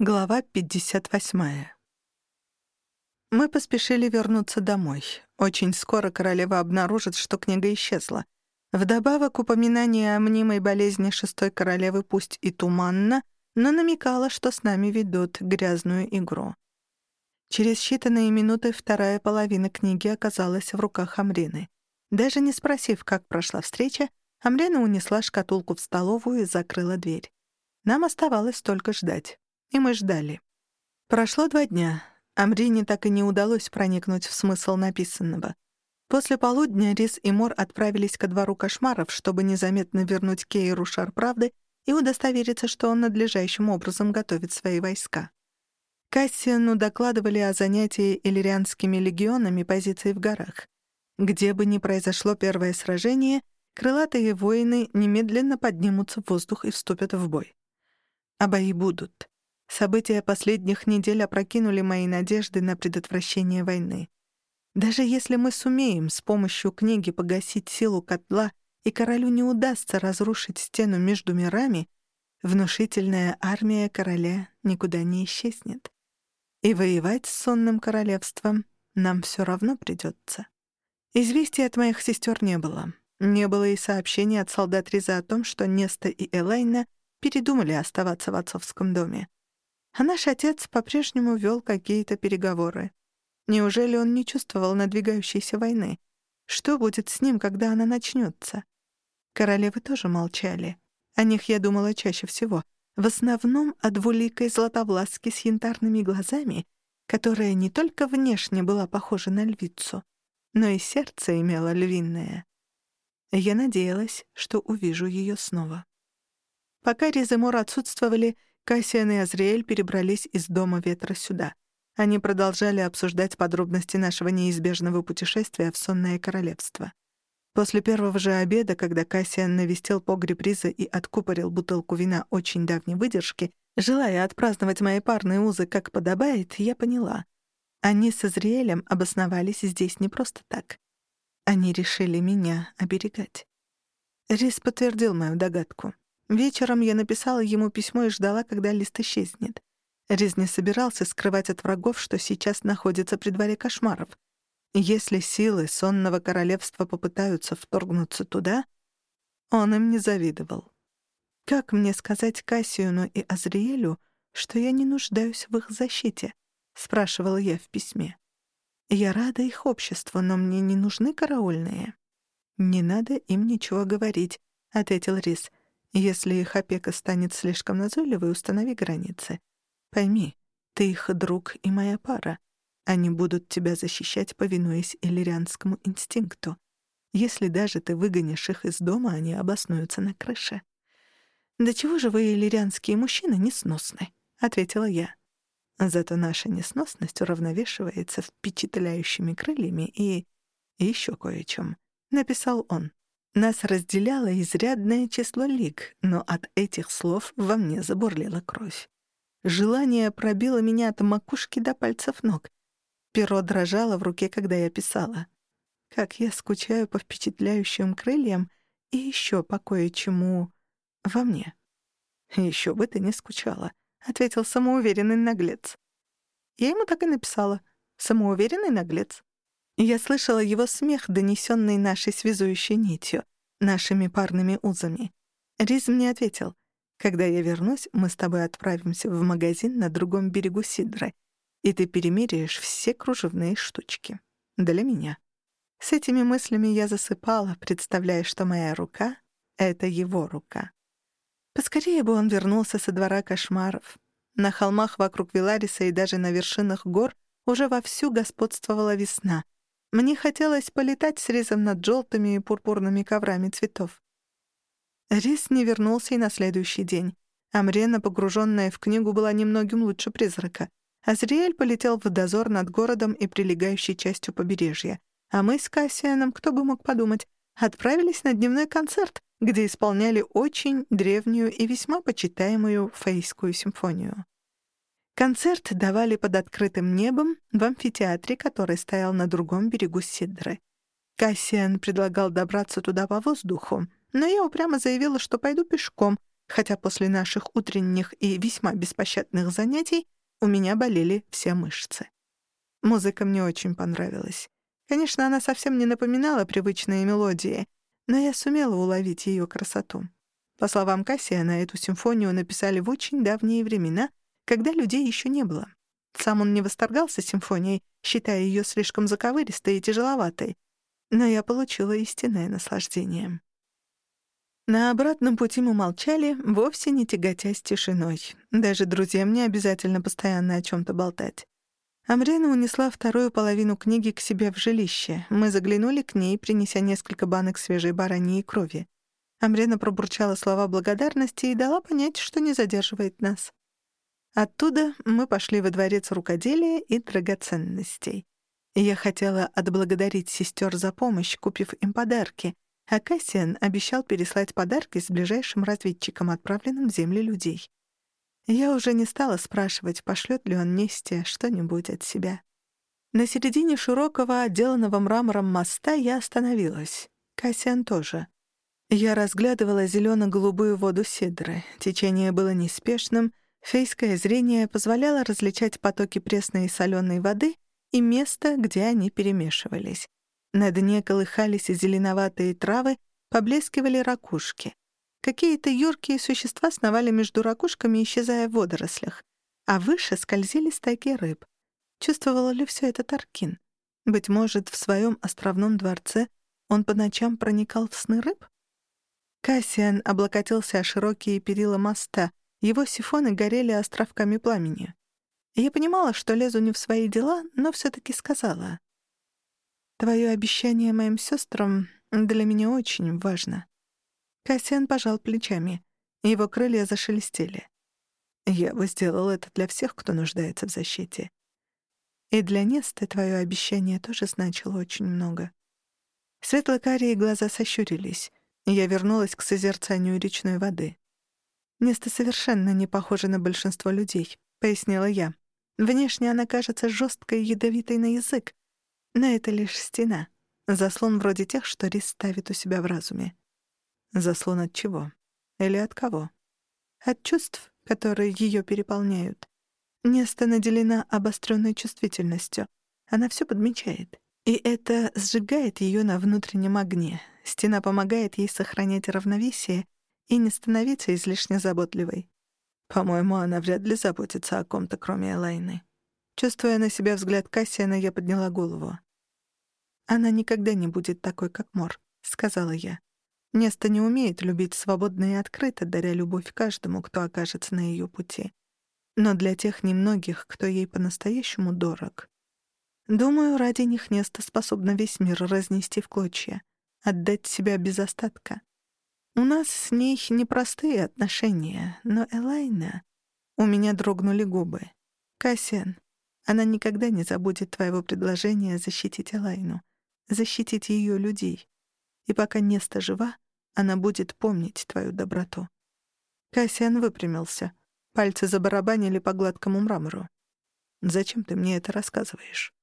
Глава 58. Мы поспешили вернуться домой. Очень скоро королева обнаружит, что книга исчезла. Вдобавок, упоминание о мнимой болезни шестой королевы пусть и туманно, но намекало, что с нами ведут грязную игру. Через считанные минуты вторая половина книги оказалась в руках Амрины. Даже не спросив, как прошла встреча, Амрина унесла шкатулку в столовую и закрыла дверь. Нам оставалось только ждать. И мы ждали. Прошло два дня. Амрине так и не удалось проникнуть в смысл написанного. После полудня Рис и Мор отправились ко двору кошмаров, чтобы незаметно вернуть Кейру шар правды и удостовериться, что он надлежащим образом готовит свои войска. Кассиану докладывали о занятии иллирианскими легионами позиций в горах. Где бы ни произошло первое сражение, крылатые воины немедленно поднимутся в воздух и вступят в бой. А бои будут. События последних недель опрокинули мои надежды на предотвращение войны. Даже если мы сумеем с помощью книги погасить силу котла и королю не удастся разрушить стену между мирами, внушительная армия короля никуда не исчезнет. И воевать с сонным королевством нам все равно придется. Известий от моих сестер не было. Не было и сообщений от солдат Риза о том, что Неста и Элайна передумали оставаться в отцовском доме. А наш отец по-прежнему вел какие-то переговоры. Неужели он не чувствовал надвигающейся войны? Что будет с ним, когда она начнется? Королевы тоже молчали. О них я думала чаще всего. В основном о двуликой златовласке с янтарными глазами, которая не только внешне была похожа на львицу, но и сердце имело львиное. Я надеялась, что увижу ее снова. Пока Риземор отсутствовали, Кассиан и Азриэль перебрались из Дома Ветра сюда. Они продолжали обсуждать подробности нашего неизбежного путешествия в Сонное Королевство. После первого же обеда, когда Кассиан навестил погреб Риза и откупорил бутылку вина очень давней выдержки, желая отпраздновать мои парные узы как подобает, я поняла. Они с Азриэлем обосновались здесь не просто так. Они решили меня оберегать. Риз подтвердил мою догадку. Вечером я написала ему письмо и ждала, когда лист исчезнет. Риз не собирался скрывать от врагов, что сейчас находится при дворе кошмаров. Если силы сонного королевства попытаются вторгнуться туда, он им не завидовал. Как мне сказать Кассиону и Азриэлю, что я не нуждаюсь в их защите? спрашивала я в письме. Я рада их обществу, но мне не нужны караульные. Не надо им ничего говорить, ответил Рис. Если их опека станет слишком назойливой, установи границы. Пойми, ты их друг и моя пара. Они будут тебя защищать, повинуясь иллирианскому инстинкту. Если даже ты выгонишь их из дома, они обоснуются на крыше. «Да чего же вы, иллирианские мужчины, несносны?» — ответила я. Зато наша несносность уравновешивается впечатляющими крыльями и... и еще кое-чем. Написал он. Нас разделяло изрядное число лиг, но от этих слов во мне забурлила кровь. Желание пробило меня от макушки до пальцев ног. Перо дрожало в руке, когда я писала. Как я скучаю по впечатляющим крыльям и еще по кое-чему во мне. «Еще бы ты не скучала», — ответил самоуверенный наглец. Я ему так и написала. «Самоуверенный наглец». Я слышала его смех, донесенный нашей связующей нитью, нашими парными узами. Риз мне ответил, «Когда я вернусь, мы с тобой отправимся в магазин на другом берегу Сидры, и ты перемеряешь все кружевные штучки. Для меня». С этими мыслями я засыпала, представляя, что моя рука — это его рука. Поскорее бы он вернулся со двора кошмаров. На холмах вокруг Вилариса и даже на вершинах гор уже вовсю господствовала весна — мне хотелось полетать с Ризом над желтыми и пурпурными коврами цветов. Риз не вернулся и на следующий день. Амрена, погруженная в книгу, была немногим лучше призрака. Азриэль полетел в дозор над городом и прилегающей частью побережья. А мы с Кассианом, кто бы мог подумать, отправились на дневной концерт, где исполняли очень древнюю и весьма почитаемую фейскую симфонию. Концерт давали под открытым небом в амфитеатре, который стоял на другом берегу Сидры. Кассиан предлагал добраться туда по воздуху, но я упрямо заявила, что пойду пешком, хотя после наших утренних и весьма беспощадных занятий у меня болели все мышцы. Музыка мне очень понравилась. Конечно, она совсем не напоминала привычные мелодии, но я сумела уловить ее красоту. По словам Кассиана, эту симфонию написали в очень давние времена, когда людей еще не было. Сам он не восторгался симфонией, считая ее слишком заковыристой и тяжеловатой, но я получила истинное наслаждение. На обратном пути мы молчали, вовсе не тяготясь тишиной. Даже друзьям не обязательно постоянно о чем то болтать. Амрена унесла вторую половину книги к себе в жилище. Мы заглянули к ней, принеся несколько банок свежей бараньей крови. Амрена пробурчала слова благодарности и дала понять, что не задерживает нас. Оттуда мы пошли во дворец рукоделия и драгоценностей. Я хотела отблагодарить сестер за помощь, купив им подарки, а Кассиан обещал переслать подарки с ближайшим разведчиком, отправленным в земли людей. Я уже не стала спрашивать, пошлет ли он Несте что-нибудь от себя. На середине широкого, отделанного мрамором моста я остановилась. Кассиан тоже. Я разглядывала зелено-голубую воду Сидры. Течение было неспешным, фейское зрение позволяло различать потоки пресной и соленой воды и место, где они перемешивались. На дне колыхались зеленоватые травы, поблескивали ракушки. Какие-то юркие существа сновали между ракушками, исчезая в водорослях, а выше скользили стайки рыб. Чувствовал ли все это Таркин? Быть может, в своем островном дворце он по ночам проникал в сны рыб? Кассиан облокотился о широкие перила моста, его сифоны горели островками пламени. Я понимала, что лезу не в свои дела, но все таки сказала. «Твое обещание моим сестрам для меня очень важно». Кассиан пожал плечами. Его крылья зашелестели. «Я бы сделал это для всех, кто нуждается в защите. И для Несты твое обещание тоже значило очень много». Светло-карие глаза сощурились. Я вернулась к созерцанию речной воды. «Неста совершенно не похожа на большинство людей», — пояснила я. «Внешне она кажется жесткой и ядовитой на язык, но это лишь стена, заслон вроде тех, что Рис ставит у себя в разуме. Заслон от чего? Или от кого? От чувств, которые ее переполняют. Неста наделена обостренной чувствительностью. Она все подмечает. И это сжигает ее на внутреннем огне. Стена помогает ей сохранять равновесие и не становиться излишне заботливой. По-моему, она вряд ли заботится о ком-то, кроме Элайны. Чувствуя на себя взгляд Кассиана, я подняла голову. «Она никогда не будет такой, как Мор», — сказала я. Неста не умеет любить свободно и открыто, даря любовь каждому, кто окажется на ее пути. Но для тех немногих, кто ей по-настоящему дорог. Думаю, ради них Неста способна весь мир разнести в клочья, отдать себя без остатка. У нас с ней непростые отношения, но Элайна... У меня дрогнули губы. Кассиан, она никогда не забудет твоего предложения защитить Элайну, защитить ее людей и пока Неста жива, она будет помнить твою доброту». Кассиан выпрямился. Пальцы забарабанили по гладкому мрамору. «Зачем ты мне это рассказываешь?»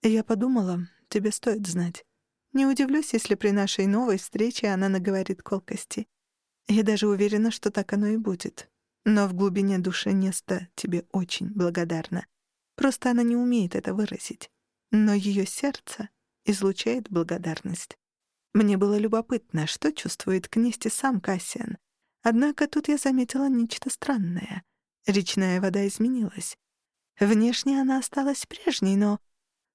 Я подумала, тебе стоит знать. Не удивлюсь, если при нашей новой встрече она наговорит колкости. Я даже уверена, что так оно и будет. Но в глубине души Неста тебе очень благодарна. Просто она не умеет это выразить. Но ее сердце излучает благодарность. Мне было любопытно, что чувствует к Несте сам Кассиан. Однако тут я заметила нечто странное. Речная вода изменилась. Внешне она осталась прежней, но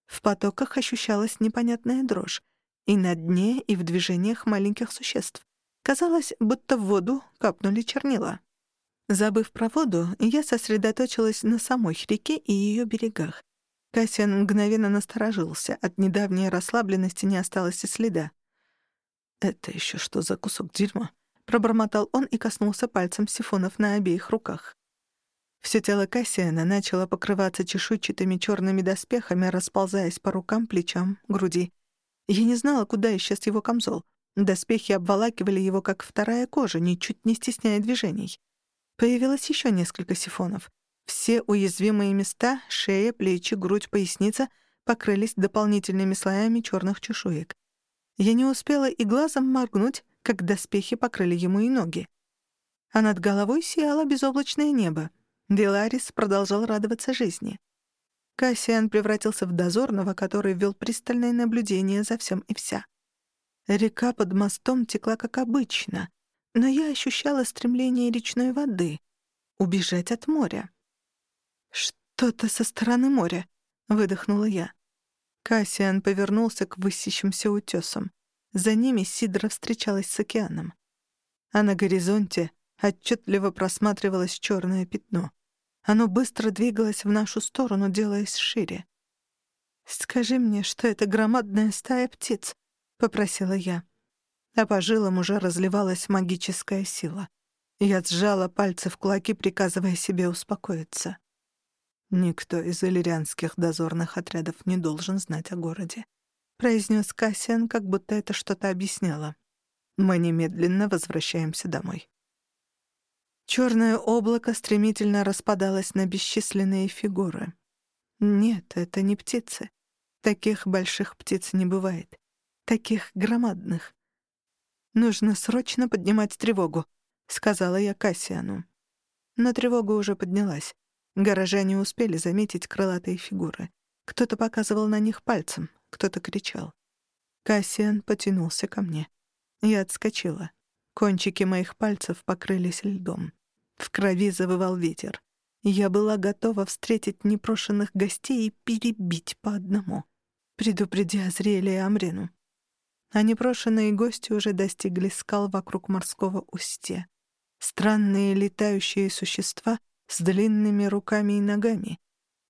в потоках ощущалась непонятная дрожь и на дне, и в движениях маленьких существ. Казалось, будто в воду капнули чернила. Забыв про воду, я сосредоточилась на самой реке и ее берегах. Кассиан мгновенно насторожился, от недавней расслабленности не осталось и следа. «Это еще что за кусок дерьма?» — пробормотал он и коснулся пальцем сифонов на обеих руках. Все тело Кассиана начало покрываться чешуйчатыми черными доспехами, расползаясь по рукам, плечам, груди. Я не знала, куда исчез его камзол. Доспехи обволакивали его, как вторая кожа, ничуть не стесняя движений. Появилось еще несколько сифонов. Все уязвимые места — шея, плечи, грудь, поясница — покрылись дополнительными слоями черных чешуек. Я не успела и глазом моргнуть, как доспехи покрыли ему и ноги. а над головой сияло безоблачное небо. Веларис продолжал радоваться жизни. Кассиан превратился в дозорного, который вел пристальное наблюдение за всем и вся. Река под мостом текла как обычно, но я ощущала стремление речной воды — убежать от моря. «Что-то со стороны моря», — выдохнула я. Кассиан повернулся к высящимся утесам. За ними Сидра встречалась с океаном. А на горизонте отчетливо просматривалось черное пятно. Оно быстро двигалось в нашу сторону, делаясь шире. «Скажи мне, что это громадная стая птиц», — попросила я. А по жилам уже разливалась магическая сила. Я сжала пальцы в кулаки, приказывая себе успокоиться. «Никто из иллирианских дозорных отрядов не должен знать о городе», — произнес Кассиан, как будто это что-то объясняло. «Мы немедленно возвращаемся домой». Черное облако стремительно распадалось на бесчисленные фигуры. Нет, это не птицы. Таких больших птиц не бывает. Таких громадных. «Нужно срочно поднимать тревогу», — сказала я Кассиану. Но тревога уже поднялась. Горожане успели заметить крылатые фигуры. Кто-то показывал на них пальцем, кто-то кричал. Кассиан потянулся ко мне. Я отскочила. Кончики моих пальцев покрылись льдом. В крови завывал ветер. Я была готова встретить непрошенных гостей и перебить по одному, предупредя Азриэля и Амрину. А непрошенные гости уже достигли скал вокруг морского устья. Странные летающие существа с длинными руками и ногами.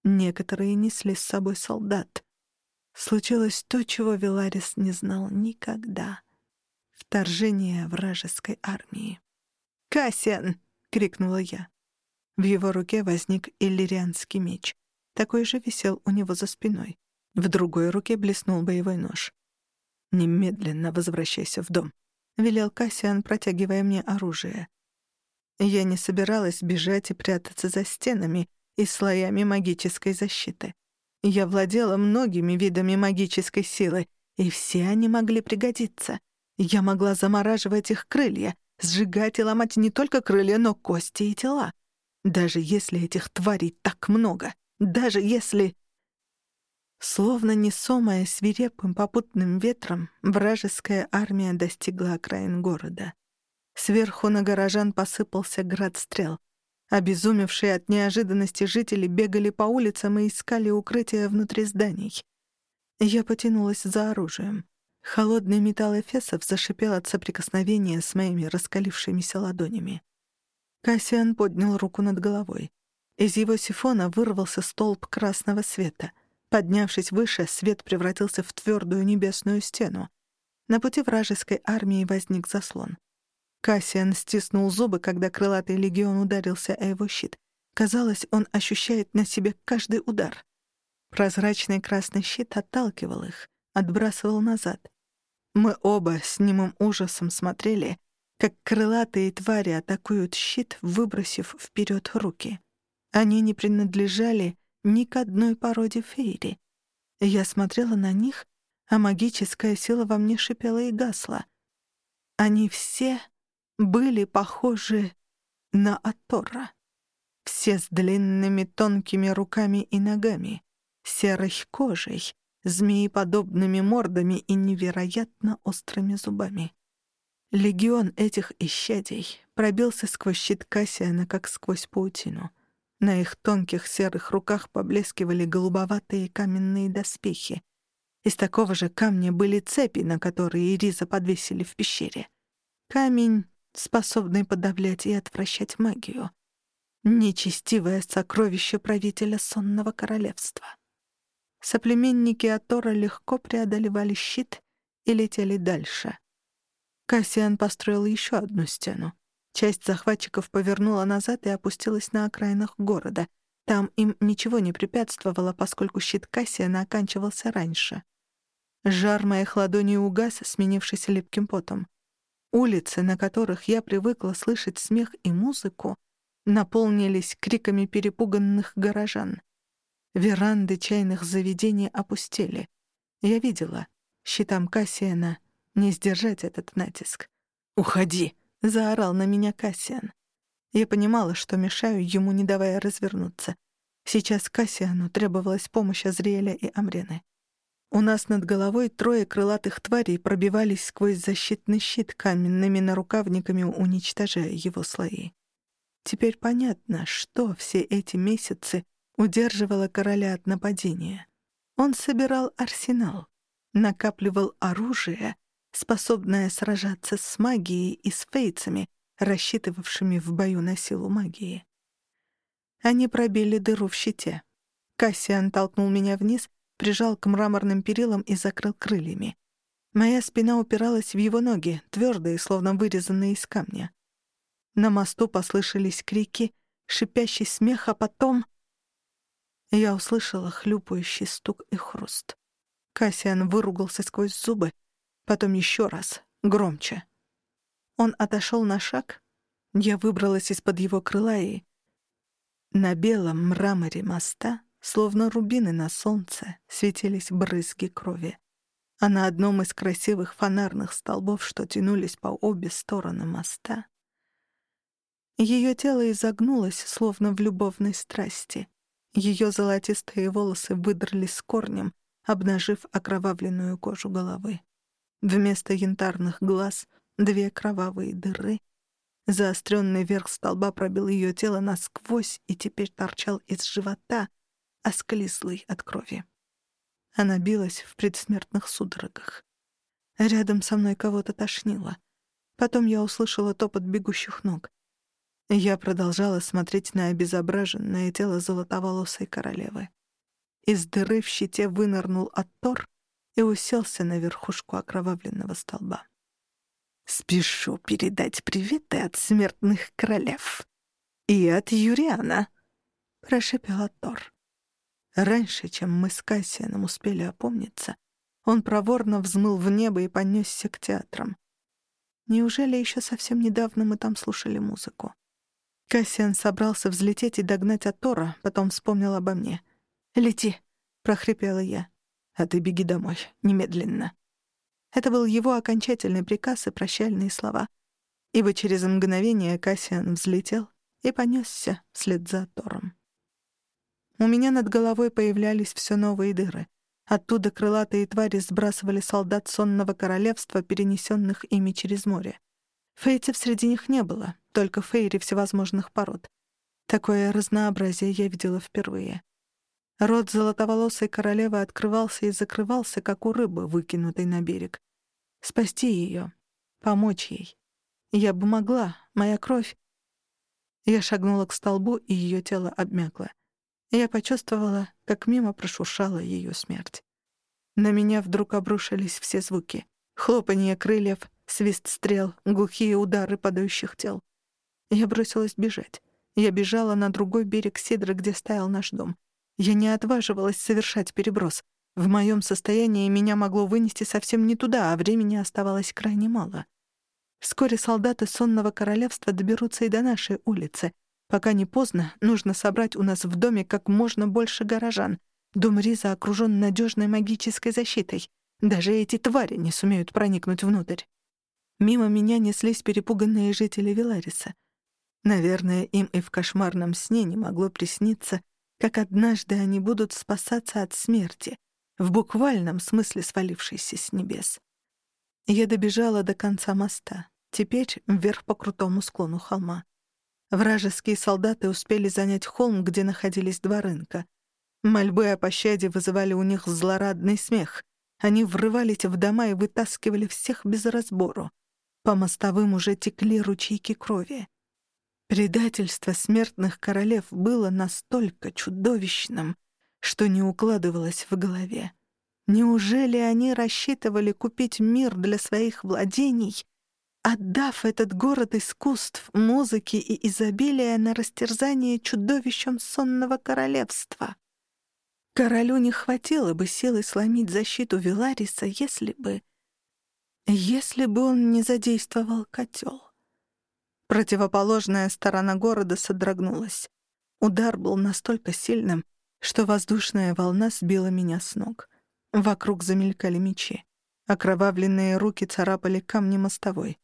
Некоторые несли с собой солдат. Случилось то, чего Веларис не знал никогда. Вторжение вражеской армии. «Кассиан!» — крикнула я. В его руке возник иллирианский меч. Такой же висел у него за спиной. В другой руке блеснул боевой нож. «Немедленно возвращайся в дом», — велел Кассиан, протягивая мне оружие. Я не собиралась бежать и прятаться за стенами и слоями магической защиты. Я владела многими видами магической силы, и все они могли пригодиться. Я могла замораживать их крылья, сжигать и ломать не только крылья, но кости и тела. Даже если этих тварей так много, даже если... Словно несомая свирепым попутным ветром, вражеская армия достигла окраин города. Сверху на горожан посыпался град стрел. Обезумевшие от неожиданности жители бегали по улицам и искали укрытия внутри зданий. Я потянулась за оружием. Холодный металл эфесов зашипел от соприкосновения с моими раскалившимися ладонями. Кассиан поднял руку над головой. Из его сифона вырвался столб красного света. Поднявшись выше, свет превратился в твердую небесную стену. На пути вражеской армии возник заслон. Кассиан стиснул зубы, когда крылатый легион ударился о его щит. Казалось, он ощущает на себе каждый удар. Прозрачный красный щит отталкивал их, отбрасывал назад. Мы оба с немым ужасом смотрели, как крылатые твари атакуют щит, выбросив вперед руки. Они не принадлежали ни к одной породе фейри. Я смотрела на них, а магическая сила во мне шипела и гасла. Они все были похожи на Атора. Все с длинными тонкими руками и ногами, серой кожей, змееподобными мордами и невероятно острыми зубами. Легион этих исчадий пробился сквозь щит Кассиана, как сквозь паутину. На их тонких серых руках поблескивали голубоватые каменные доспехи. Из такого же камня были цепи, на которые Ириза подвесили в пещере. Камень способный подавлять и отвращать магию. Нечестивое сокровище правителя сонного королевства. Соплеменники Атора легко преодолевали щит и летели дальше. Кассиан построил еще одну стену. Часть захватчиков повернула назад и опустилась на окраинах города. Там им ничего не препятствовало, поскольку щит Кассиана оканчивался раньше. Жар моих ладоней угас, сменившись липким потом. Улицы, на которых я привыкла слышать смех и музыку, наполнились криками перепуганных горожан. Веранды чайных заведений опустели. Я видела, щитам Кассиана не сдержать этот натиск. «Уходи!» — заорал на меня Кассиан. Я понимала, что мешаю ему, не давая развернуться. Сейчас Кассиану требовалась помощь Азриэля и Амрены. У нас над головой трое крылатых тварей пробивались сквозь защитный щит каменными нарукавниками, уничтожая его слои. Теперь понятно, что все эти месяцы удерживало короля от нападения. Он собирал арсенал, накапливал оружие, способное сражаться с магией и с фейцами, рассчитывавшими в бою на силу магии. Они пробили дыру в щите. Кассиан толкнул меня вниз, прижал к мраморным перилам и закрыл крыльями. Моя спина упиралась в его ноги, твердые, словно вырезанные из камня. На мосту послышались крики, шипящий смех, а потом... Я услышала хлюпающий стук и хруст. Кассиан выругался сквозь зубы, потом еще раз, громче. Он отошел на шаг. Я выбралась из-под его крыла и... На белом мраморе моста Словно рубины на солнце светились брызги крови. А на одном из красивых фонарных столбов, что тянулись по обе стороны моста, ее тело изогнулось, словно в любовной страсти. Ее золотистые волосы выдрали с корнем, обнажив окровавленную кожу головы. Вместо янтарных глаз — две кровавые дыры. Заостренный верх столба пробил ее тело насквозь и теперь торчал из живота, осклизлый от крови. Она билась в предсмертных судорогах. Рядом со мной кого-то тошнило. Потом я услышала топот бегущих ног. Я продолжала смотреть на обезображенное тело золотоволосой королевы. Из дыры в щите вынырнул Аттор и уселся на верхушку окровавленного столба. «Спешу передать приветы от смертных королев. И от Юриана», — прошепел Аттор. Раньше, чем мы с Кассианом успели опомниться, он проворно взмыл в небо и понесся к театрам. Неужели еще совсем недавно мы там слушали музыку? Кассиан собрался взлететь и догнать Атора, потом вспомнил обо мне. «Лети!» — прохрипела я. «А ты беги домой, немедленно». Это был его окончательный приказ и прощальные слова, ибо через мгновение Кассиан взлетел и понесся вслед за Атором. У меня над головой появлялись все новые дыры. Оттуда крылатые твари сбрасывали солдат сонного королевства, перенесенных ими через море. Фейцев среди них не было, только фейри всевозможных пород. Такое разнообразие я видела впервые. Рот золотоволосой королевы открывался и закрывался, как у рыбы, выкинутой на берег. Спасти ее, помочь ей. Я бы могла, моя кровь. Я шагнула к столбу, и ее тело обмякло. Я почувствовала, как мимо прошуршала ее смерть. На меня вдруг обрушились все звуки. Хлопанье крыльев, свист стрел, глухие удары падающих тел. Я бросилась бежать. Я бежала на другой берег Сидра, где стоял наш дом. Я не отваживалась совершать переброс. В моем состоянии меня могло вынести совсем не туда, а времени оставалось крайне мало. Вскоре солдаты сонного королевства доберутся и до нашей улицы — Пока не поздно, нужно собрать у нас в доме как можно больше горожан. Дом Риза окружен надежной магической защитой. Даже эти твари не сумеют проникнуть внутрь. Мимо меня неслись перепуганные жители Вилариса. Наверное, им и в кошмарном сне не могло присниться, как однажды они будут спасаться от смерти, в буквальном смысле свалившейся с небес. Я добежала до конца моста, теперь вверх по крутому склону холма. Вражеские солдаты успели занять холм, где находились два рынка. Мольбы о пощаде вызывали у них злорадный смех. Они врывались в дома и вытаскивали всех без разбору. По мостовым уже текли ручейки крови. Предательство смертных королев было настолько чудовищным, что не укладывалось в голове. Неужели они рассчитывали купить мир для своих владений — отдав этот город искусств, музыки и изобилия на растерзание чудовищем сонного королевства. Королю не хватило бы силы сломить защиту Вилариса, если бы... если бы он не задействовал котел. Противоположная сторона города содрогнулась. Удар был настолько сильным, что воздушная волна сбила меня с ног. Вокруг замелькали мечи. Окровавленные руки царапали камни мостовой.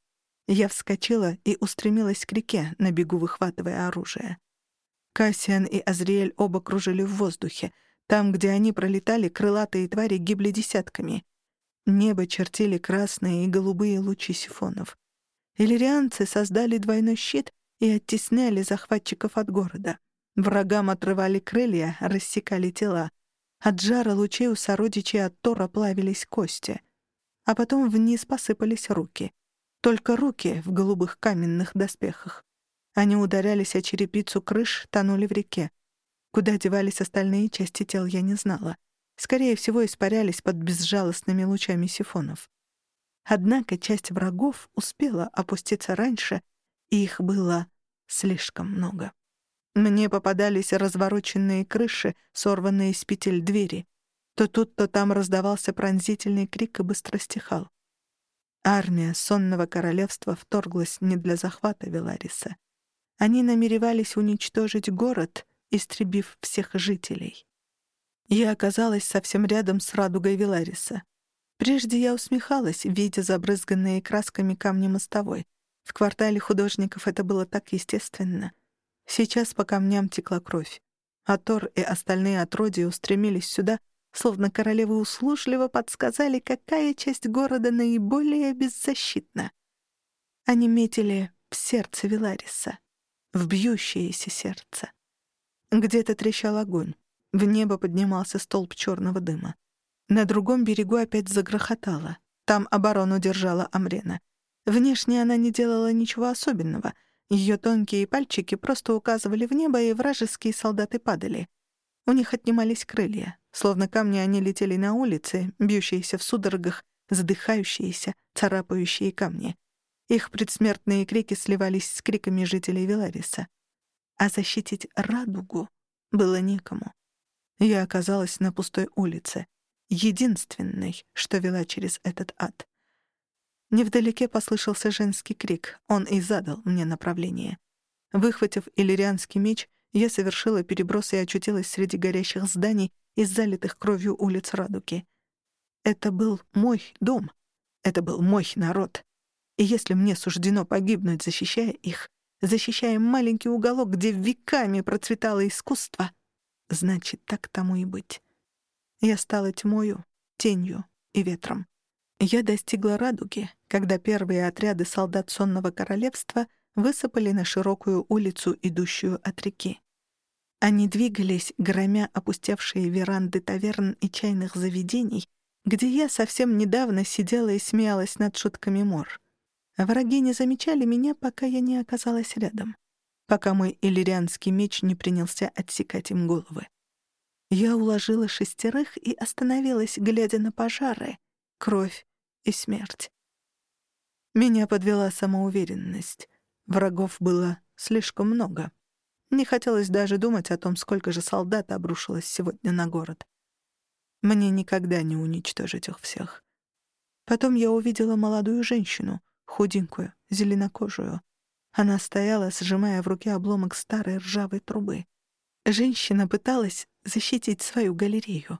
Я вскочила и устремилась к реке, на бегу выхватывая оружие. Кассиан и Азриэль оба кружили в воздухе. Там, где они пролетали, крылатые твари гибли десятками. Небо чертили красные и голубые лучи сифонов. Иллирианцы создали двойной щит и оттесняли захватчиков от города. Врагам отрывали крылья, рассекали тела. От жара лучей у сородичей от Тора плавились кости. А потом вниз посыпались руки. Только руки в голубых каменных доспехах. Они ударялись о черепицу крыш, тонули в реке. Куда девались остальные части тел, я не знала. Скорее всего, испарялись под безжалостными лучами сифонов. Однако часть врагов успела опуститься раньше, и их было слишком много. Мне попадались развороченные крыши, сорванные с петель двери. То тут, то там раздавался пронзительный крик и быстро стихал. Армия сонного королевства вторглась не для захвата Велариса. Они намеревались уничтожить город, истребив всех жителей. Я оказалась совсем рядом с радугой Велариса. Прежде я усмехалась, видя забрызганные красками камни мостовой. В квартале художников это было так естественно. Сейчас по камням текла кровь. А Тор и остальные отродья устремились сюда, словно королевы услужливо подсказали, какая часть города наиболее беззащитна. Они метили в сердце Велариса в бьющееся сердце. Где-то трещал огонь. В небо поднимался столб черного дыма. На другом берегу опять загрохотало. Там оборону держала Амрена. Внешне она не делала ничего особенного. Ее тонкие пальчики просто указывали в небо, и вражеские солдаты падали. У них отнимались крылья. Словно камни они летели на улице, бьющиеся в судорогах, задыхающиеся, царапающие камни. Их предсмертные крики сливались с криками жителей Велариса. А защитить радугу было некому. Я оказалась на пустой улице, единственной, что вела через этот ад. Невдалеке послышался женский крик, он и задал мне направление. Выхватив иллирианский меч, я совершила переброс и очутилась среди горящих зданий из залитых кровью улиц Радуги. Это был мой дом. Это был мой народ. И если мне суждено погибнуть, защищая их, защищая маленький уголок, где веками процветало искусство, значит, так тому и быть. Я стала тьмою, тенью и ветром. Я достигла радуги, когда первые отряды солдат Сонного Королевства высыпали на широкую улицу, идущую от реки. Они двигались, громя опустевшие веранды таверн и чайных заведений, где я совсем недавно сидела и смеялась над шутками Мор. Враги не замечали меня, пока я не оказалась рядом, пока мой иллирианский меч не принялся отсекать им головы. Я уложила шестерых и остановилась, глядя на пожары, кровь и смерть. Меня подвела самоуверенность. Врагов было слишком много. Не хотелось даже думать о том, сколько же солдат обрушилось сегодня на город. Мне никогда не уничтожить их всех. Потом я увидела молодую женщину — худенькую, зеленокожую. Она стояла, сжимая в руке обломок старой ржавой трубы. Женщина пыталась защитить свою галерею.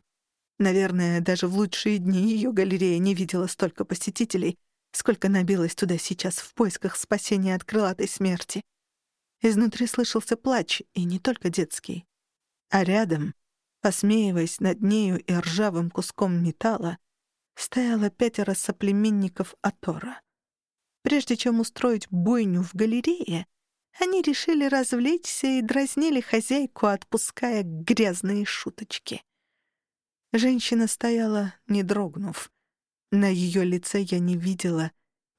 Наверное, даже в лучшие дни ее галерея не видела столько посетителей, сколько набилось туда сейчас в поисках спасения от крылатой смерти. Изнутри слышался плач, и не только детский. А рядом, посмеиваясь над нею и ржавым куском металла, стояло пятеро соплеменников Атора. Прежде чем устроить бойню в галерее, они решили развлечься и дразнили хозяйку, отпуская грязные шуточки. Женщина стояла, не дрогнув. На ее лице я не видела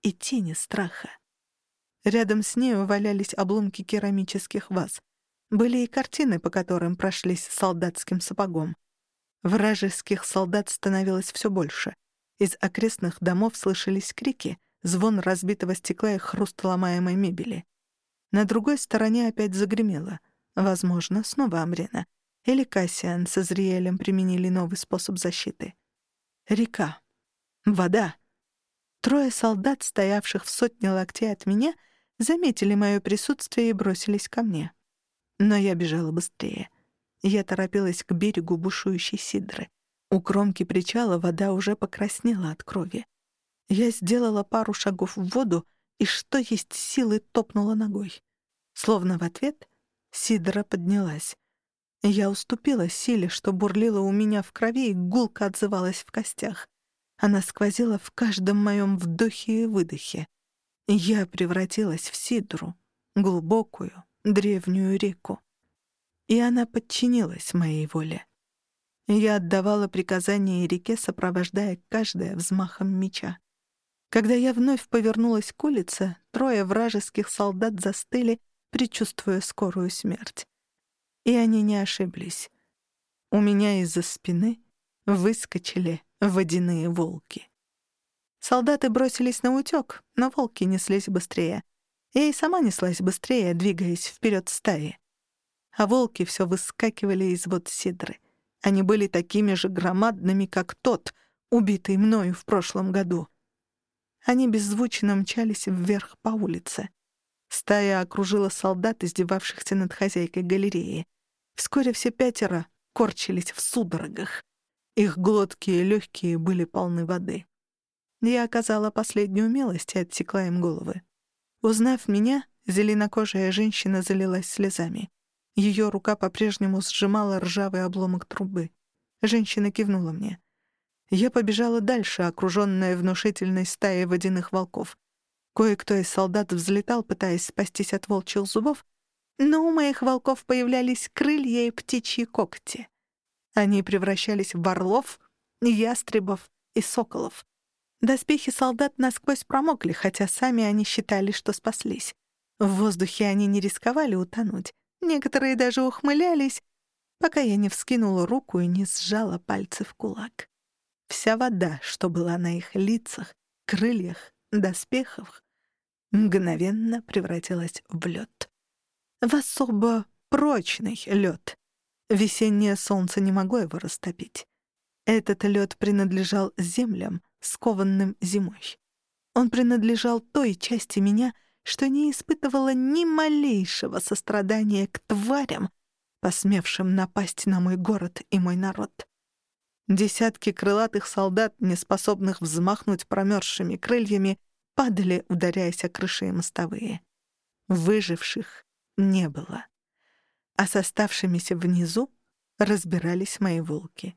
и тени страха. Рядом с ней валялись обломки керамических ваз. Были и картины, по которым прошлись солдатским сапогом. Вражеских солдат становилось все больше. Из окрестных домов слышались крики — звон разбитого стекла и хруст ломаемой мебели. На другой стороне опять загремело. Возможно, снова Амрена. Или Кассиан с Азриэлем применили новый способ защиты. Река. Вода. Трое солдат, стоявших в сотне локтей от меня, заметили мое присутствие и бросились ко мне. Но я бежала быстрее. Я торопилась к берегу бушующей сидры. У кромки причала вода уже покраснела от крови. Я сделала пару шагов в воду и что есть силы топнула ногой. Словно в ответ Сидора поднялась. Я уступила силе, что бурлила у меня в крови и гулко отзывалась в костях. Она сквозила в каждом моем вдохе и выдохе. Я превратилась в Сидру, глубокую, древнюю реку. И она подчинилась моей воле. Я отдавала приказания реке, сопровождая каждое взмахом меча. Когда я вновь повернулась к улице, трое вражеских солдат застыли, предчувствуя скорую смерть. И они не ошиблись. У меня из-за спины выскочили водяные волки. Солдаты бросились на утёк, но волки неслись быстрее. Я и сама неслась быстрее, двигаясь вперед стаи. А волки все выскакивали из вод сидры. Они были такими же громадными, как тот, убитый мною в прошлом году. Они беззвучно мчались вверх по улице. Стая окружила солдат, издевавшихся над хозяйкой галереи. Вскоре все пятеро корчились в судорогах. Их глотки и легкие были полны воды. Я оказала последнюю милость и отсекла им головы. Узнав меня, зеленокожая женщина залилась слезами. Ее рука по-прежнему сжимала ржавый обломок трубы. Женщина кивнула мне. Я побежала дальше, окруженная внушительной стаей водяных волков. Кое-кто из солдат взлетал, пытаясь спастись от волчьих зубов, но у моих волков появлялись крылья и птичьи когти. Они превращались в орлов, ястребов и соколов. Доспехи солдат насквозь промокли, хотя сами они считали, что спаслись. В воздухе они не рисковали утонуть. Некоторые даже ухмылялись, пока я не вскинула руку и не сжала пальцы в кулак. Вся вода, что была на их лицах, крыльях, доспехах, мгновенно превратилась в лед. В особо прочный лед. Весеннее солнце не могло его растопить. Этот лед принадлежал землям, скованным зимой. Он принадлежал той части меня, что не испытывала ни малейшего сострадания к тварям, посмевшим напасть на мой город и мой народ. Десятки крылатых солдат, неспособных взмахнуть промерзшими крыльями, падали, ударяясь о крыши и мостовые. Выживших не было. А с оставшимися внизу разбирались мои волки.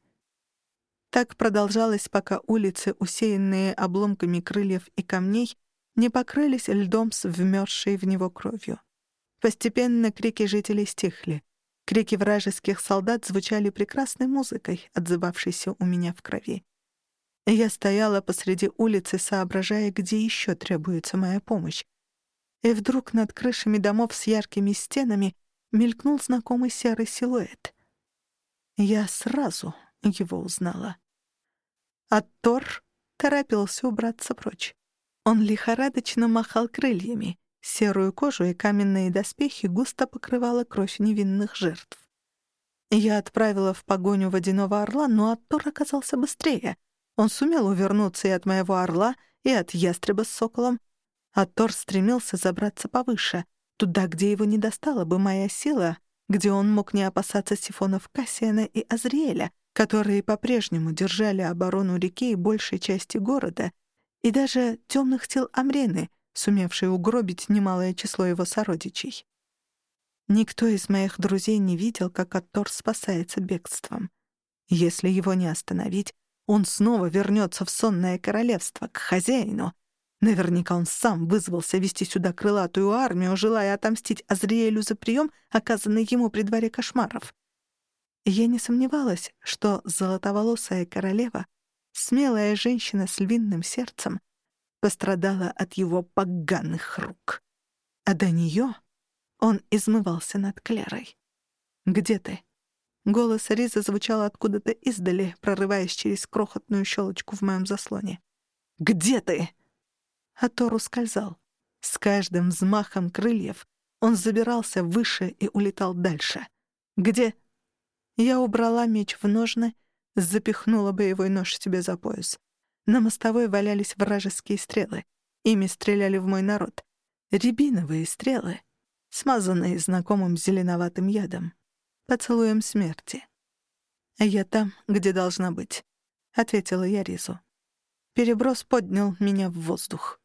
Так продолжалось, пока улицы, усеянные обломками крыльев и камней, не покрылись льдом с вмерзшей в него кровью. Постепенно крики жителей стихли. Крики вражеских солдат звучали прекрасной музыкой, отзывавшейся у меня в крови. Я стояла посреди улицы, соображая, где еще требуется моя помощь. И вдруг над крышами домов с яркими стенами мелькнул знакомый серый силуэт. Я сразу его узнала. А Тор торопился убраться прочь. Он лихорадочно махал крыльями. Серую кожу и каменные доспехи густо покрывала кровь невинных жертв. Я отправила в погоню водяного орла, но Аттор оказался быстрее. Он сумел увернуться и от моего орла, и от ястреба с соколом. Аттор стремился забраться повыше, туда, где его не достала бы моя сила, где он мог не опасаться сифонов Кассиана и Азриэля, которые по-прежнему держали оборону реки и большей части города, и даже темных тел Амрены, сумевшей угробить немалое число его сородичей. Никто из моих друзей не видел, как Аттор спасается бегством. Если его не остановить, он снова вернется в сонное королевство, к хозяину. Наверняка он сам вызвался вести сюда крылатую армию, желая отомстить Азриэлю за прием, оказанный ему при дворе кошмаров. Я не сомневалась, что золотоволосая королева, смелая женщина с львиным сердцем, пострадала от его поганых рук. А до нее он измывался над Клерой. «Где ты?» Голос Риза звучал откуда-то издали, прорываясь через крохотную щелочку в моем заслоне. «Где ты?» А Тор ускользал. С каждым взмахом крыльев он забирался выше и улетал дальше. «Где?» Я убрала меч в ножны, запихнула боевой нож себе за пояс. На мостовой валялись вражеские стрелы. Ими стреляли в мой народ. Рябиновые стрелы, смазанные знакомым зеленоватым ядом. Поцелуем смерти. «А «Я там, где должна быть», — ответила я Ризу. Переброс поднял меня в воздух.